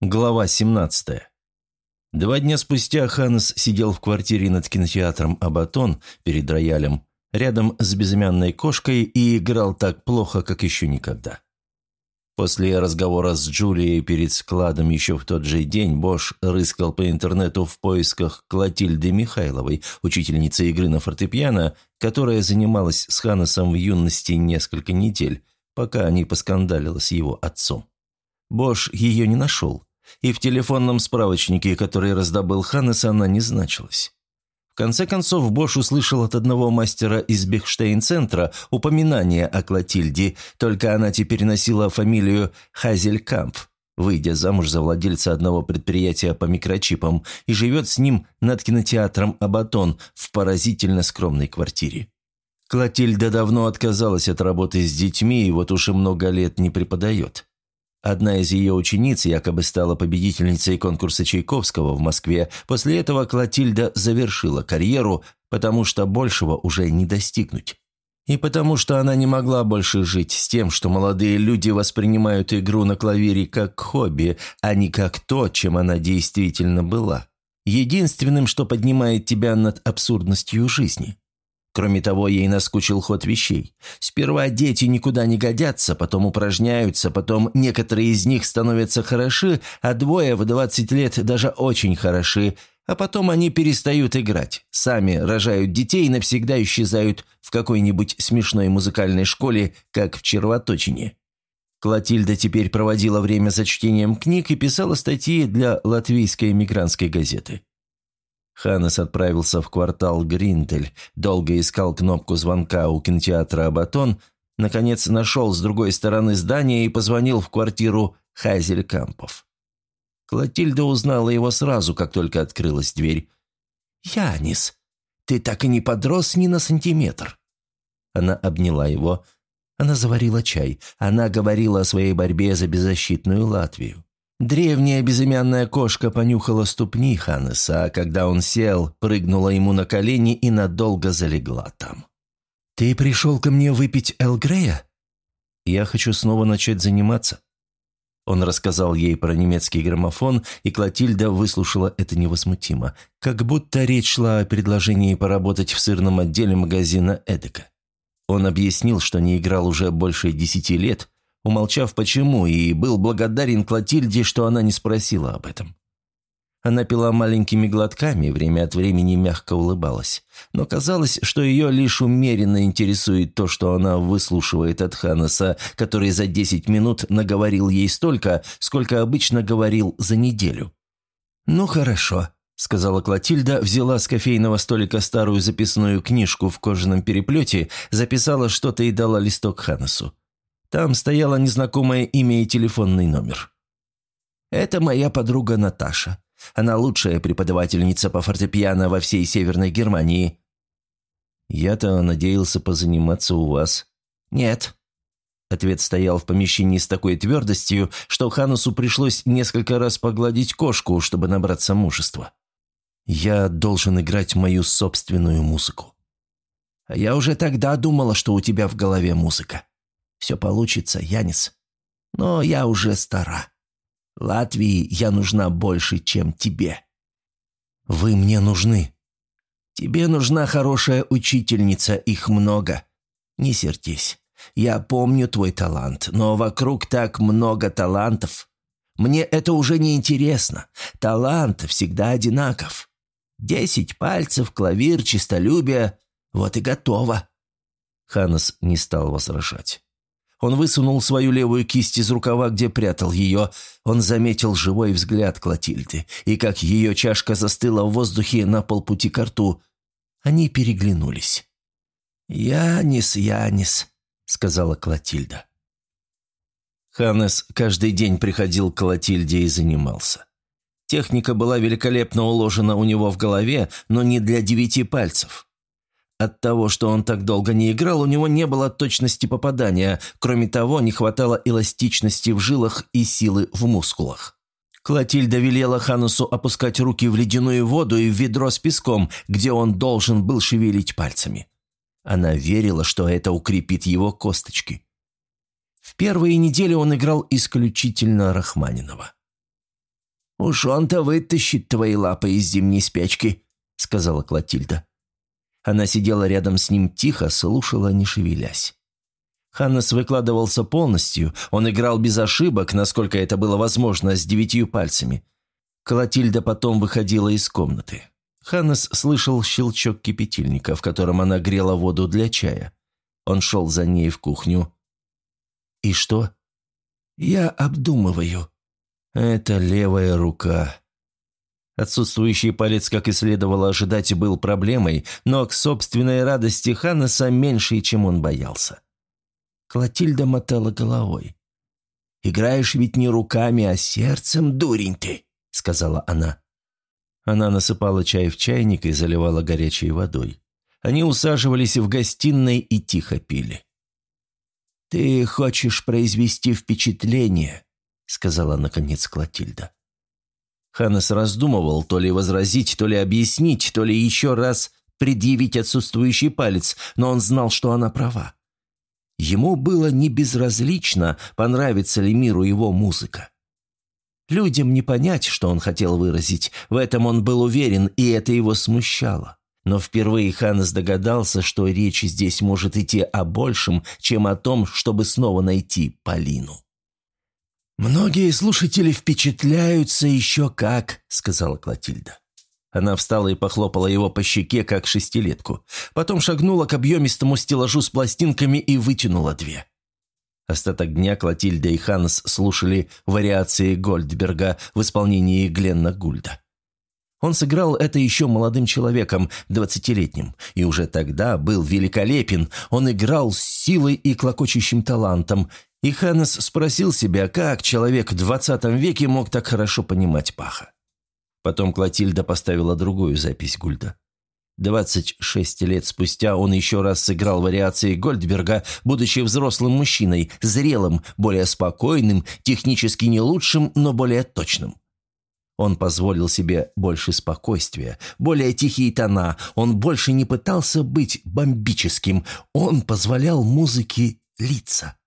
Глава 17. Два дня спустя Ханнес сидел в квартире над кинотеатром «Абатон» перед роялем, рядом с безымянной кошкой и играл так плохо, как еще никогда. После разговора с Джулией перед складом еще в тот же день Бош рыскал по интернету в поисках Клотильды Михайловой, учительницы игры на фортепиано, которая занималась с Ханнесом в юности несколько недель, пока не поскандалила с его отцом. Бош ее не нашел, и в телефонном справочнике, который раздобыл Ханнес, она не значилась. В конце концов, Бош услышал от одного мастера из Бехштейн-центра упоминание о Клотильде, только она теперь носила фамилию Хазелькамп, выйдя замуж за владельца одного предприятия по микрочипам, и живет с ним над кинотеатром «Абатон» в поразительно скромной квартире. Клотильда давно отказалась от работы с детьми и вот уж и много лет не преподает. Одна из ее учениц якобы стала победительницей конкурса Чайковского в Москве. После этого Клотильда завершила карьеру, потому что большего уже не достигнуть. И потому что она не могла больше жить с тем, что молодые люди воспринимают игру на клавире как хобби, а не как то, чем она действительно была. Единственным, что поднимает тебя над абсурдностью жизни. Кроме того, ей наскучил ход вещей. Сперва дети никуда не годятся, потом упражняются, потом некоторые из них становятся хороши, а двое в 20 лет даже очень хороши, а потом они перестают играть, сами рожают детей и навсегда исчезают в какой-нибудь смешной музыкальной школе, как в червоточине. Клотильда теперь проводила время за чтением книг и писала статьи для латвийской эмигрантской газеты. Ханнес отправился в квартал Гринтель, долго искал кнопку звонка у кинотеатра «Абатон», наконец нашел с другой стороны здания и позвонил в квартиру Хазелькампов. Клотильда узнала его сразу, как только открылась дверь. «Янис, ты так и не подрос ни на сантиметр». Она обняла его. Она заварила чай. Она говорила о своей борьбе за беззащитную Латвию. Древняя безымянная кошка понюхала ступни Ханнеса, а когда он сел, прыгнула ему на колени и надолго залегла там. «Ты пришел ко мне выпить Эл Грея?» «Я хочу снова начать заниматься». Он рассказал ей про немецкий граммофон, и Клотильда выслушала это невозмутимо, как будто речь шла о предложении поработать в сырном отделе магазина «Эдека». Он объяснил, что не играл уже больше десяти лет, умолчав почему, и был благодарен Клотильде, что она не спросила об этом. Она пила маленькими глотками, время от времени мягко улыбалась. Но казалось, что ее лишь умеренно интересует то, что она выслушивает от Ханнеса, который за десять минут наговорил ей столько, сколько обычно говорил за неделю. «Ну хорошо», — сказала Клотильда, взяла с кофейного столика старую записную книжку в кожаном переплете, записала что-то и дала листок Ханнесу. Там стояло незнакомое имя и телефонный номер. «Это моя подруга Наташа. Она лучшая преподавательница по фортепиано во всей Северной Германии». «Я-то надеялся позаниматься у вас». «Нет». Ответ стоял в помещении с такой твердостью, что Ханусу пришлось несколько раз погладить кошку, чтобы набраться мужества. «Я должен играть мою собственную музыку». «А я уже тогда думала, что у тебя в голове музыка». Все получится, Янис. Но я уже стара. Латвии я нужна больше, чем тебе. Вы мне нужны. Тебе нужна хорошая учительница, их много. Не сердись. Я помню твой талант, но вокруг так много талантов. Мне это уже не интересно. Талант всегда одинаков. Десять пальцев, клавир, чистолюбие. Вот и готово. Ханас не стал возражать. Он высунул свою левую кисть из рукава, где прятал ее. Он заметил живой взгляд Клотильды, и как ее чашка застыла в воздухе на полпути к рту. Они переглянулись. «Янис, Янис», — сказала Клотильда. Ханнес каждый день приходил к Клотильде и занимался. Техника была великолепно уложена у него в голове, но не для девяти пальцев. От того, что он так долго не играл, у него не было точности попадания, кроме того, не хватало эластичности в жилах и силы в мускулах. Клотильда велела Ханусу опускать руки в ледяную воду и в ведро с песком, где он должен был шевелить пальцами. Она верила, что это укрепит его косточки. В первые недели он играл исключительно Рахманинова. «Уж он-то вытащит твои лапы из зимней спячки», — сказала Клотильда. Она сидела рядом с ним тихо, слушала, не шевелясь. Ханнес выкладывался полностью, он играл без ошибок, насколько это было возможно, с девятью пальцами. Клотильда потом выходила из комнаты. Ханнес слышал щелчок кипятильника, в котором она грела воду для чая. Он шел за ней в кухню. «И что?» «Я обдумываю». «Это левая рука», Отсутствующий палец, как и следовало ожидать, был проблемой, но к собственной радости Ханнеса меньше, чем он боялся. Клотильда мотала головой. «Играешь ведь не руками, а сердцем, дурень ты!» — сказала она. Она насыпала чай в чайник и заливала горячей водой. Они усаживались в гостиной и тихо пили. «Ты хочешь произвести впечатление», — сказала наконец Клотильда. Ханнес раздумывал, то ли возразить, то ли объяснить, то ли еще раз предъявить отсутствующий палец, но он знал, что она права. Ему было не безразлично, понравится ли миру его музыка. Людям не понять, что он хотел выразить, в этом он был уверен, и это его смущало. Но впервые Ханнес догадался, что речь здесь может идти о большем, чем о том, чтобы снова найти Полину. «Многие слушатели впечатляются еще как», — сказала Клотильда. Она встала и похлопала его по щеке, как шестилетку. Потом шагнула к объемистому стеллажу с пластинками и вытянула две. Остаток дня Клотильда и Ханс слушали вариации Гольдберга в исполнении Гленна Гульда. Он сыграл это еще молодым человеком, двадцатилетним, и уже тогда был великолепен. Он играл с силой и клокочущим талантом, и Ханнес спросил себя, как человек в двадцатом веке мог так хорошо понимать Паха. Потом Клотильда поставила другую запись Гульда. 26 лет спустя он еще раз сыграл вариации Гольдберга, будучи взрослым мужчиной, зрелым, более спокойным, технически не лучшим, но более точным. Он позволил себе больше спокойствия, более тихие тона, он больше не пытался быть бомбическим, он позволял музыке литься.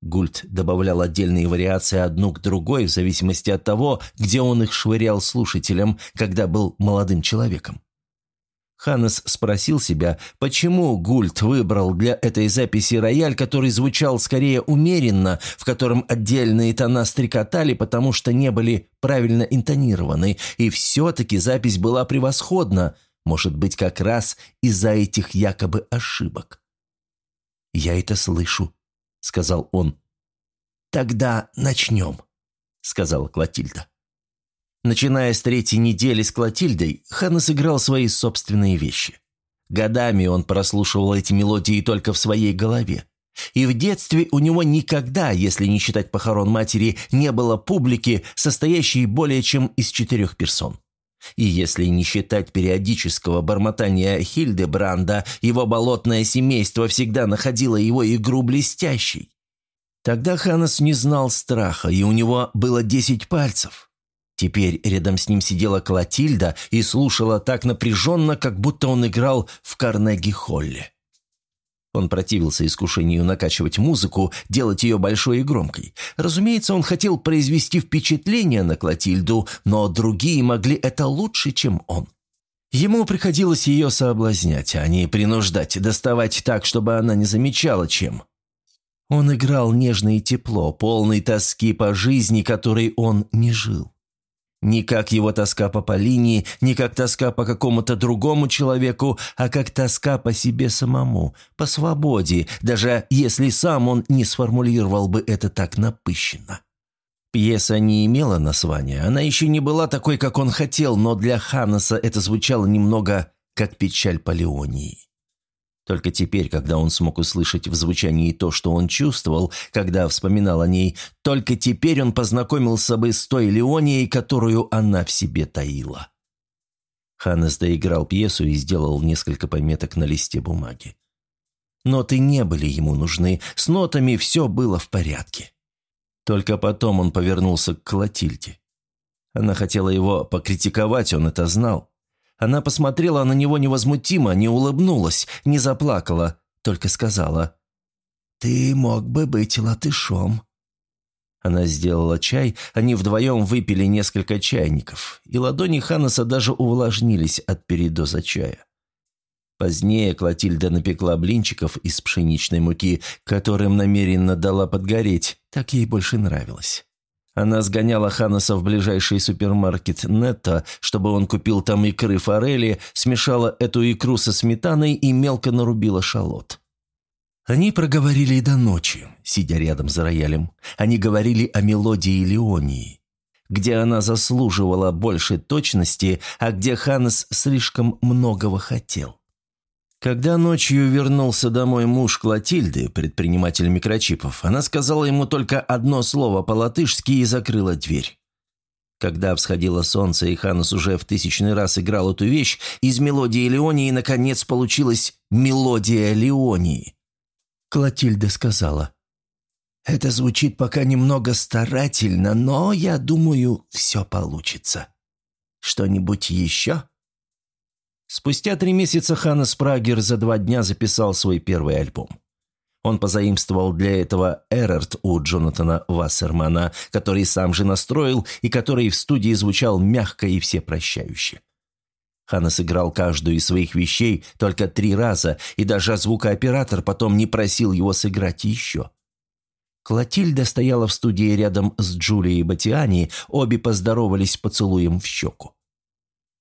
Гульт добавлял отдельные вариации одну к другой в зависимости от того, где он их швырял слушателям, когда был молодым человеком. Ханнес спросил себя, почему Гульт выбрал для этой записи рояль, который звучал скорее умеренно, в котором отдельные тона стрекотали, потому что не были правильно интонированы, и все-таки запись была превосходна, может быть, как раз из-за этих якобы ошибок. «Я это слышу», — сказал он. «Тогда начнем», — сказала Клотильда. Начиная с третьей недели с Клотильдой, Ханна сыграл свои собственные вещи. Годами он прослушивал эти мелодии только в своей голове. И в детстве у него никогда, если не считать похорон матери, не было публики, состоящей более чем из четырех персон. И если не считать периодического бормотания Хильдебранда, его болотное семейство всегда находило его игру блестящей. Тогда Ханнес не знал страха, и у него было десять пальцев. Теперь рядом с ним сидела Клотильда и слушала так напряженно, как будто он играл в Карнеги-Холле. Он противился искушению накачивать музыку, делать ее большой и громкой. Разумеется, он хотел произвести впечатление на Клотильду, но другие могли это лучше, чем он. Ему приходилось ее соблазнять, а не принуждать, доставать так, чтобы она не замечала, чем. Он играл нежно и тепло, полный тоски по жизни, которой он не жил. Не как его тоска по Полине, не как тоска по какому-то другому человеку, а как тоска по себе самому, по свободе, даже если сам он не сформулировал бы это так напыщенно. Пьеса не имела названия, она еще не была такой, как он хотел, но для Ханнеса это звучало немного как печаль Полеонии. Только теперь, когда он смог услышать в звучании то, что он чувствовал, когда вспоминал о ней, только теперь он познакомился бы с той Леонией, которую она в себе таила. Ханнес доиграл пьесу и сделал несколько пометок на листе бумаги. Ноты не были ему нужны, с нотами все было в порядке. Только потом он повернулся к Клотильде. Она хотела его покритиковать, он это знал. Она посмотрела на него невозмутимо, не улыбнулась, не заплакала, только сказала, «Ты мог бы быть латышом». Она сделала чай, они вдвоем выпили несколько чайников, и ладони Ханнеса даже увлажнились от передоза чая. Позднее Клотильда напекла блинчиков из пшеничной муки, которым намеренно дала подгореть, так ей больше нравилось. Она сгоняла Ханнеса в ближайший супермаркет Нетто, чтобы он купил там икры форели, смешала эту икру со сметаной и мелко нарубила шалот. Они проговорили до ночи, сидя рядом за роялем. Они говорили о мелодии Леонии, где она заслуживала больше точности, а где Ханнес слишком многого хотел. Когда ночью вернулся домой муж Клотильды, предприниматель микрочипов, она сказала ему только одно слово по-латышски и закрыла дверь. Когда всходило солнце, и Ханнес уже в тысячный раз играл эту вещь, из мелодии Леонии наконец получилась мелодия Леонии. Клотильда сказала. «Это звучит пока немного старательно, но, я думаю, все получится. Что-нибудь еще?» Спустя три месяца Ханнес Прагер за два дня записал свой первый альбом. Он позаимствовал для этого Эрерт у Джонатана Вассермана, который сам же настроил и который в студии звучал мягко и всепрощающе. Ханна сыграл каждую из своих вещей только три раза, и даже звукооператор потом не просил его сыграть еще. Клотильда стояла в студии рядом с Джулией Батиани, обе поздоровались поцелуем в щеку.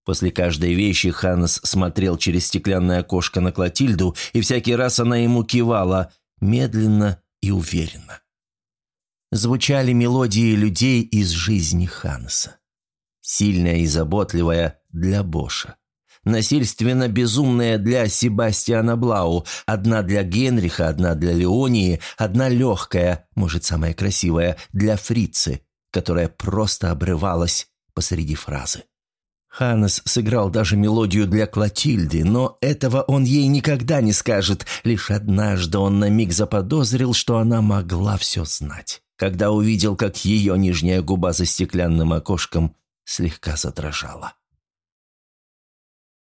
После каждой вещи Ханнес смотрел через стеклянное окошко на Клотильду, и всякий раз она ему кивала, медленно и уверенно. Звучали мелодии людей из жизни Ханнеса. Сильная и заботливая для Боша. Насильственно безумная для Себастьяна Блау, одна для Генриха, одна для Леонии, одна легкая, может, самая красивая, для Фрицы, которая просто обрывалась посреди фразы. Ханнес сыграл даже мелодию для Клотильды, но этого он ей никогда не скажет. Лишь однажды он на миг заподозрил, что она могла все знать, когда увидел, как ее нижняя губа за стеклянным окошком слегка задрожала.